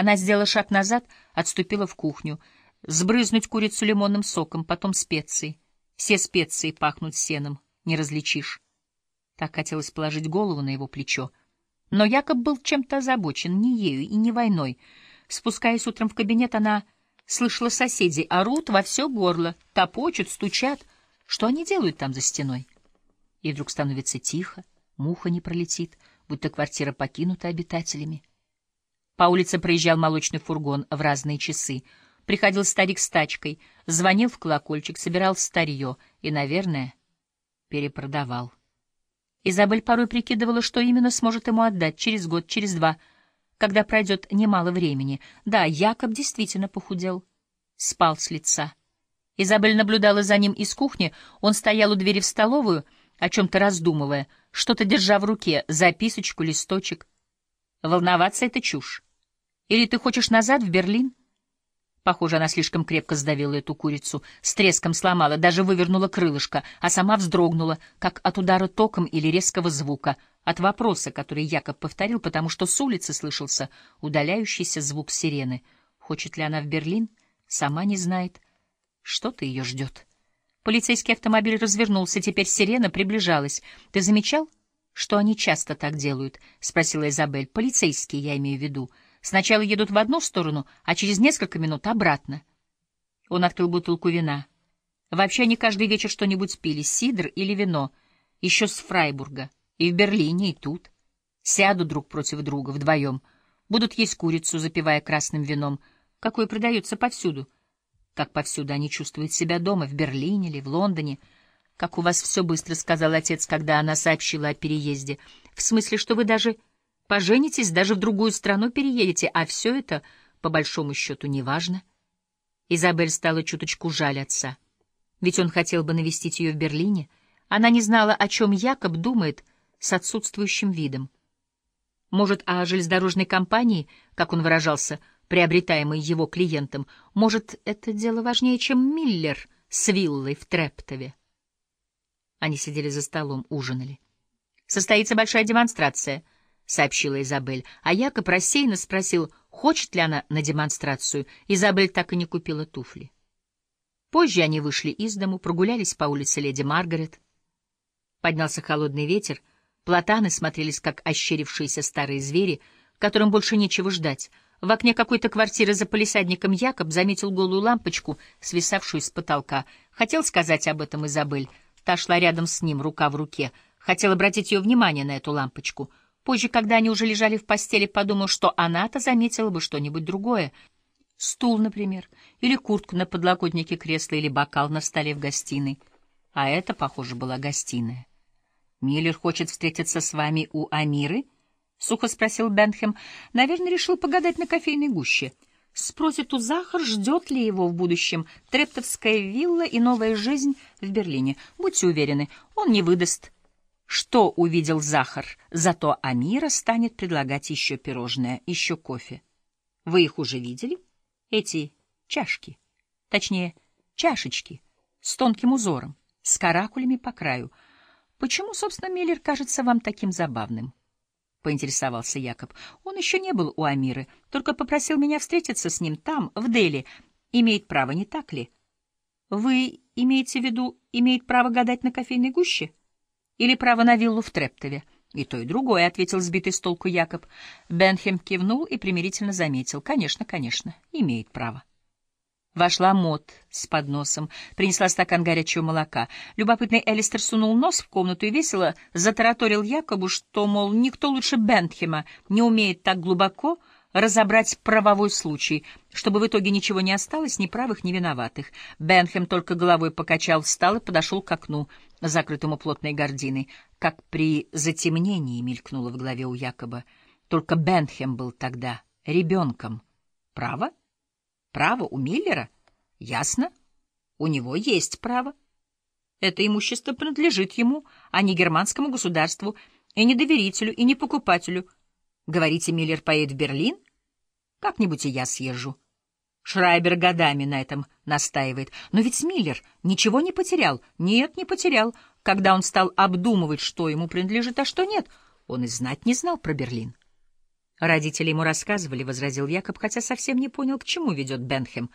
Она сделала шаг назад, отступила в кухню. Сбрызнуть курицу лимонным соком, потом специи. Все специи пахнут сеном, не различишь. Так хотелось положить голову на его плечо. Но Якоб был чем-то озабочен, не ею и не войной. Спускаясь утром в кабинет, она слышала соседей, орут во все горло, топочут, стучат. Что они делают там за стеной? И вдруг становится тихо, муха не пролетит, будто квартира покинута обитателями. По улице проезжал молочный фургон в разные часы. Приходил старик с тачкой, звонил в колокольчик, собирал старье и, наверное, перепродавал. Изабель порой прикидывала, что именно сможет ему отдать через год, через два, когда пройдет немало времени. Да, Якоб действительно похудел, спал с лица. Изабель наблюдала за ним из кухни, он стоял у двери в столовую, о чем-то раздумывая, что-то держа в руке, записочку, листочек. Волноваться — это чушь. Или ты хочешь назад, в Берлин? Похоже, она слишком крепко сдавила эту курицу, с треском сломала, даже вывернула крылышко, а сама вздрогнула, как от удара током или резкого звука, от вопроса, который Якоб повторил, потому что с улицы слышался удаляющийся звук сирены. Хочет ли она в Берлин? Сама не знает. Что-то ее ждет. Полицейский автомобиль развернулся, теперь сирена приближалась. Ты замечал, что они часто так делают? — спросила Изабель. — Полицейские, я имею в виду. — Сначала едут в одну сторону, а через несколько минут обратно. Он открыл бутылку вина. Вообще они каждый вечер что-нибудь пили, сидр или вино, еще с Фрайбурга, и в Берлине, и тут. Сядут друг против друга, вдвоем, будут есть курицу, запивая красным вином, какое продается повсюду. Как повсюду они чувствуют себя дома, в Берлине или в Лондоне. Как у вас все быстро, — сказал отец, когда она сообщила о переезде. В смысле, что вы даже Поженитесь, даже в другую страну переедете, а все это, по большому счету, неважно. Изабель стала чуточку жаль отца. Ведь он хотел бы навестить ее в Берлине. Она не знала, о чем Якоб думает с отсутствующим видом. Может, о железнодорожной компании, как он выражался, приобретаемой его клиентом. Может, это дело важнее, чем Миллер с виллой в Трептове. Они сидели за столом, ужинали. «Состоится большая демонстрация», — сообщила Изабель, а Якоб рассеянно спросил, хочет ли она на демонстрацию. Изабель так и не купила туфли. Позже они вышли из дому, прогулялись по улице Леди Маргарет. Поднялся холодный ветер, платаны смотрелись, как ощерившиеся старые звери, которым больше нечего ждать. В окне какой-то квартиры за полисадником Якоб заметил голую лампочку, свисавшую с потолка. Хотел сказать об этом Изабель. Та шла рядом с ним, рука в руке. Хотел обратить ее внимание на эту лампочку — Позже, когда они уже лежали в постели, подумал, что она-то заметила бы что-нибудь другое. Стул, например, или куртку на подлокотнике кресла, или бокал на столе в гостиной. А это, похоже, была гостиная. «Миллер хочет встретиться с вами у Амиры?» — сухо спросил Бенхем. «Наверное, решил погадать на кофейной гуще. Спросит у Захар, ждет ли его в будущем трептовская вилла и новая жизнь в Берлине. Будьте уверены, он не выдаст что увидел Захар, зато Амира станет предлагать еще пирожное, еще кофе. Вы их уже видели? Эти чашки, точнее, чашечки с тонким узором, с каракулями по краю. Почему, собственно, Миллер кажется вам таким забавным? — поинтересовался Якоб. Он еще не был у Амиры, только попросил меня встретиться с ним там, в Дели. Имеет право, не так ли? Вы имеете в виду, имеет право гадать на кофейной гуще? — или право на виллу в Трептове? И то, и другое, — ответил сбитый с толку Якоб. Бенхем кивнул и примирительно заметил. Конечно, конечно, имеет право. Вошла Мот с подносом, принесла стакан горячего молока. Любопытный Элистер сунул нос в комнату и весело затараторил Якобу, что, мол, никто лучше Бентхема не умеет так глубоко разобрать правовой случай, чтобы в итоге ничего не осталось, ни правых, ни виноватых. Бенхем только головой покачал, встал и подошел к окну, закрытому плотной гординой. Как при затемнении мелькнуло в голове у Якоба. Только Бенхем был тогда ребенком. Право? Право у Миллера? Ясно. У него есть право. Это имущество принадлежит ему, а не германскому государству, и не доверителю, и не покупателю — Говорите, Миллер поедет в Берлин? Как-нибудь и я съезжу. Шрайбер годами на этом настаивает. Но ведь Миллер ничего не потерял. Нет, не потерял. Когда он стал обдумывать, что ему принадлежит, а что нет, он и знать не знал про Берлин. Родители ему рассказывали, — возразил Якоб, хотя совсем не понял, к чему ведет Бенхем.